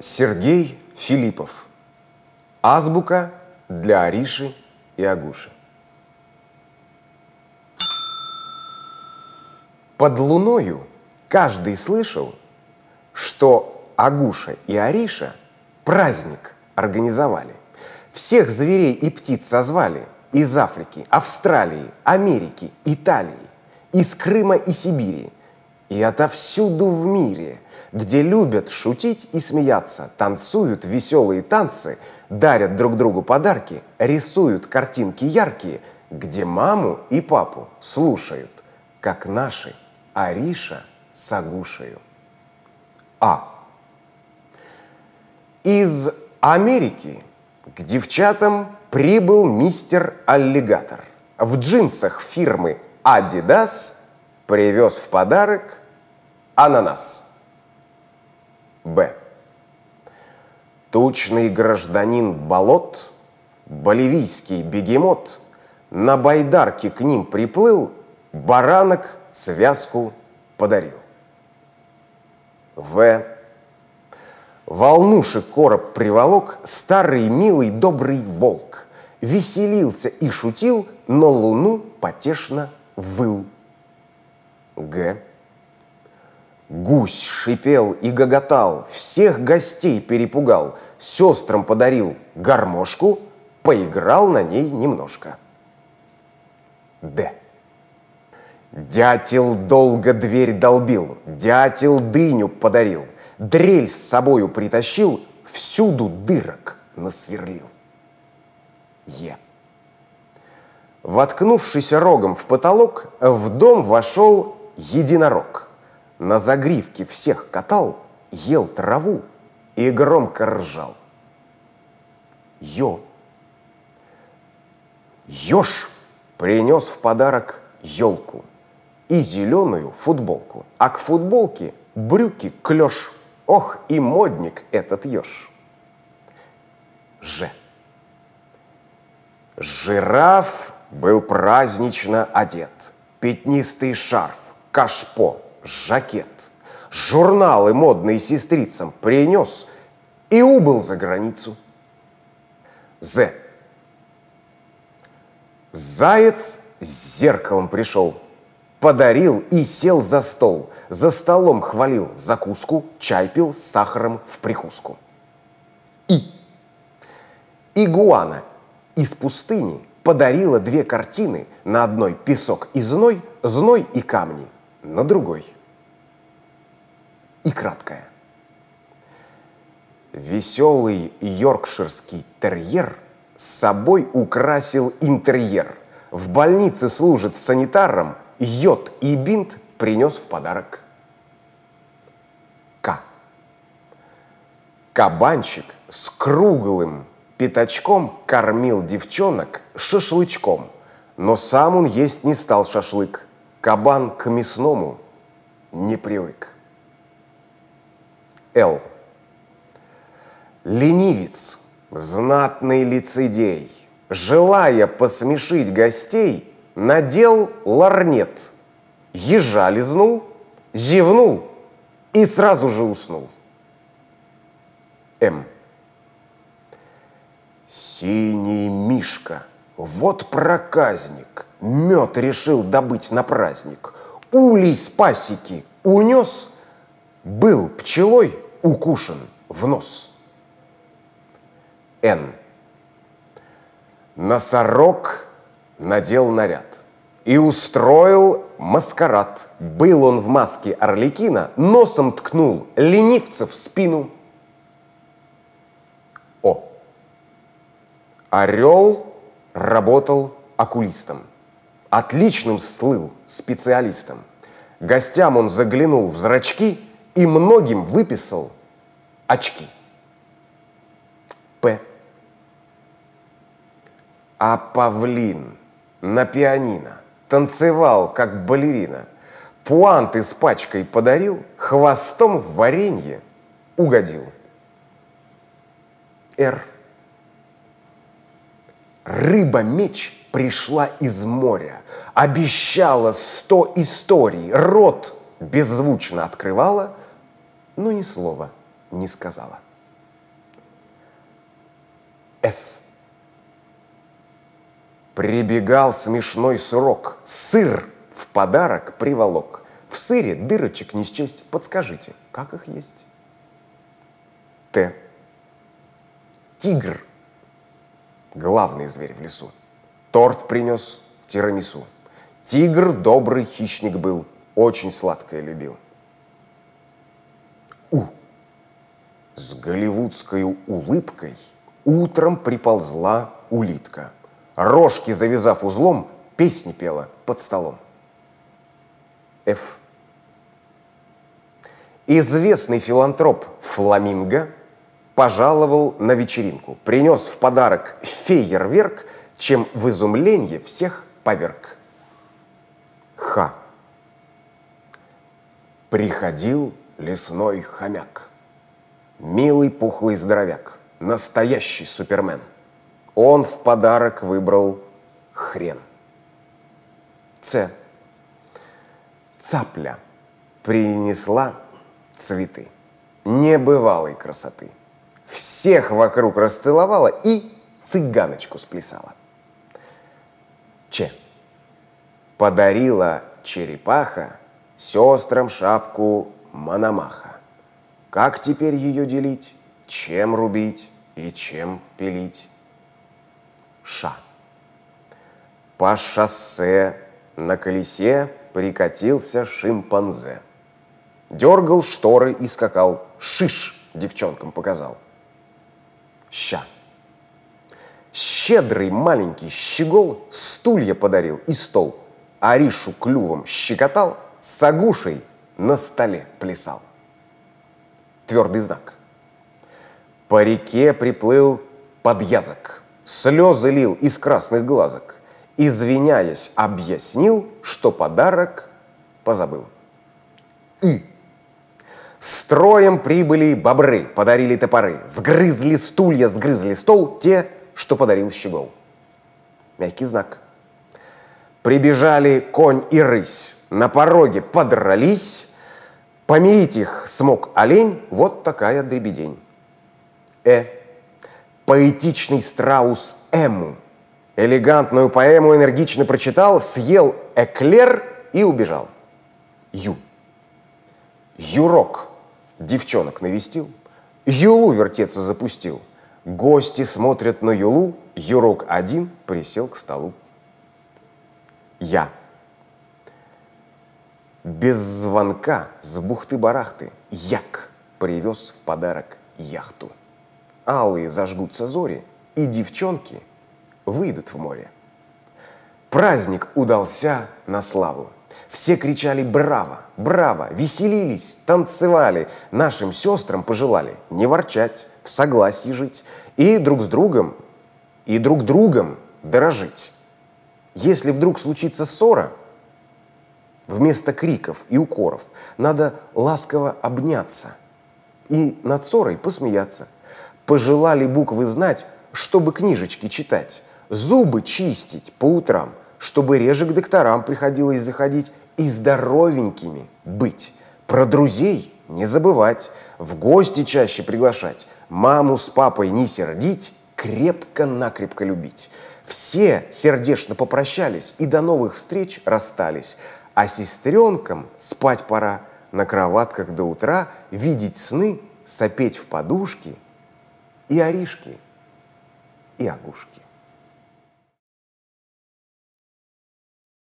Сергей Филиппов. Азбука для Ариши и Агуши. Под луною каждый слышал, что Агуша и Ариша праздник организовали. Всех зверей и птиц созвали из Африки, Австралии, Америки, Италии, из Крыма и Сибири, и отовсюду в мире, где любят шутить и смеяться, танцуют веселые танцы, дарят друг другу подарки, рисуют картинки яркие, где маму и папу слушают, как наши Ариша с Агушею. А. Из Америки к девчатам прибыл мистер Аллигатор. В джинсах фирмы Adidas привез в подарок ананас. Б. Тучный гражданин болот, боливийский бегемот, на байдарке к ним приплыл, баранок связку подарил. В. Волнушек короб приволок старый милый добрый волк. Веселился и шутил, но луну потешно выл. Г. Гусь шипел и гоготал, всех гостей перепугал, сестрам подарил гармошку, поиграл на ней немножко. Д. Дятел долго дверь долбил, дятел дыню подарил, дрель с собою притащил, всюду дырок насверлил. Е. Воткнувшись рогом в потолок, в дом вошел единорог – на загривке всех катал, ел траву и громко ржал. Йо. Ёж принес в подарок елку и зеленую футболку, а к футболке брюки клеш. Ох, и модник этот еж. Ж. Жираф был празднично одет. Пятнистый шарф, кашпо, жакет, журналы модные сестрицам принес и убыл за границу. З. Заяц с зеркалом пришел, подарил и сел за стол. За столом хвалил закуску, чай пил с сахаром в прикуску. И. Игуана из пустыни подарила две картины. На одной песок и зной, зной и камни, на другой – и краткое. Веселый йоркширский терьер с собой украсил интерьер. В больнице служит санитаром, йод и бинт принес в подарок. К. Кабанчик с круглым пятачком кормил девчонок шашлычком, но сам он есть не стал шашлык. Кабан к мясному не привык. Л. Ленивец, знатный лицедей, желая посмешить гостей, надел ларнет, ежа лизнул, зевнул и сразу же уснул. М. Синий мишка, вот проказник, мед решил добыть на праздник. Улей с пасеки унес, был пчелой укушен в нос. Н. Носорог надел наряд и устроил маскарад. Был он в маске орликина, носом ткнул ленивцев в спину. О. Орел работал окулистом. Отличным слыл специалистом. Гостям он заглянул в зрачки и многим выписал очки. П. А павлин на пианино танцевал, как балерина. Пуанты с пачкой подарил, хвостом в варенье угодил. Р. Рыба-меч пришла из моря, обещала сто историй, рот беззвучно открывала, но ни слова – не сказала. С. Прибегал смешной срок, сыр в подарок приволок. В сыре дырочек не счесть, подскажите, как их есть? Т. Тигр. Главный зверь в лесу. Торт принес тирамису. Тигр добрый хищник был, очень сладкое любил. С голливудской улыбкой утром приползла улитка. Рожки завязав узлом, песни пела под столом. Ф. Известный филантроп Фламинго пожаловал на вечеринку, принес в подарок фейерверк, чем в изумлении всех поверг. Х. Приходил лесной хомяк. Милый пухлый здоровяк, настоящий супермен. Он в подарок выбрал хрен. Ц. Цапля принесла цветы небывалой красоты. Всех вокруг расцеловала и цыганочку сплясала. Ч. Подарила черепаха сестрам шапку Мономаха. Как теперь ее делить? Чем рубить и чем пилить? Ша. По шоссе на колесе прикатился шимпанзе. Дергал шторы и скакал. Шиш девчонкам показал. Ща. Щедрый маленький щегол стулья подарил и стол. Аришу клювом щекотал, с агушей на столе плясал. Твердый знак. По реке приплыл подъязок, слезы лил из красных глазок. Извиняясь, объяснил, что подарок позабыл. И. Строем прибыли бобры, подарили топоры, сгрызли стулья, сгрызли стол, те, что подарил щегол. Мягкий знак. Прибежали конь и рысь, на пороге подрались, помирить их смог олень, вот такая дребедень. Э. Поэтичный страус Эму. Элегантную поэму энергично прочитал, съел эклер и убежал. Ю. Юрок девчонок навестил, Юлу вертеться запустил. Гости смотрят на Юлу, Юрок один присел к столу. Я. Без звонка с бухты-барахты Як привез в подарок яхту. Алые зажгутся зори, и девчонки выйдут в море. Праздник удался на славу. Все кричали «Браво! Браво!», веселились, танцевали. Нашим сестрам пожелали не ворчать, в согласии жить и друг с другом, и друг другом дорожить. Если вдруг случится ссора, вместо криков и укоров надо ласково обняться и над ссорой посмеяться. Пожелали буквы знать, чтобы книжечки читать, зубы чистить по утрам, чтобы реже к докторам приходилось заходить и здоровенькими быть. Про друзей не забывать, в гости чаще приглашать, маму с папой не сердить, крепко-накрепко любить. Все сердечно попрощались и до новых встреч расстались. А сестренкам спать пора, на кроватках до утра видеть сны, сопеть в подушки и оришки, и огушки.